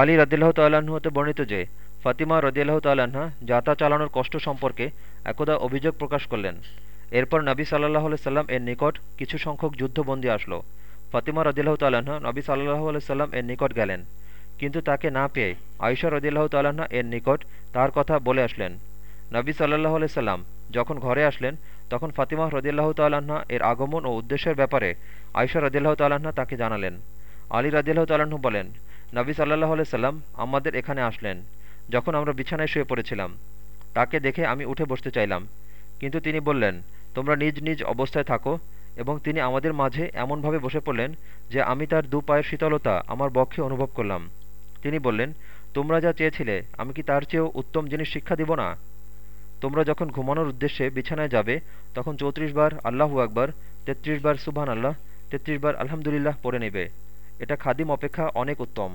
আলী রদিল্লাহ হতে বর্ণিত যে, ফাতিমা রদিয়াল্লাহ তাল্লাহা যাতা চালানোর কষ্ট সম্পর্কে একদা অভিযোগ প্রকাশ করলেন। এরপর নবী সাল্লাহ সাল্লাম এর নিকট কিছু সংখ্যক যুদ্ধবন্দী আসলো। ফাতিমা রদিল্লাহ তাল্লাহা নবী সাল্লাহ সাল্লাম এর নিকট গেলেন। কিন্তু তাকে না পেয়ে আয়সা রদিল্লাহ তাল্লাহা এর নিকট তার কথা বলে আসলেন। নবী সাল্লাহ সাল্লাম যখন ঘরে আসলেন, তখন ফাতিমা রদিল্লাহ তাল্লাহা এর আগমন ও উদ্দেশ্যের ব্যাপারে আয়সা রদিল্লাহ তাল্লাহা তাকে জানালেন। আলী রদিল্লাহ তাল্লাহ্ন বলেন নবী সাল্লাহ সাল্লাম আমাদের এখানে আসলেন, যখন আমরা বিছানায় শুয়ে পড়েছিলাম। তাকে দেখে আমি উঠে বসতে চাইলাম। কিন্তু তিনি বললেন, তোমরা নিজ নিজ অবস্থায় থাকো এবং তিনি আমাদের মাঝে এমনভাবে বসে পড়লেন যে আমি তার দু পায়ের শীতলতা আমার বক্ষে অনুভব করলাম। তিনি বললেন, তোমরা যা চেয়েছিলে, আমি কি তার চেয়েও উত্তম জিনিস শিক্ষা দিব না? তোমরা যখন ঘুমানোর উদ্দেশ্যে বিছানায় যাবে, তখন চৌত্রিশ বার আল্লাহু আকবর, তেত্রিশ বার সুবহান আল্লাহ তেত্রিশ বার আলহামদুলিল্লাহ পড়ে নেবে। এটা খাদিম অপেক্ষা অনেক উত্তম।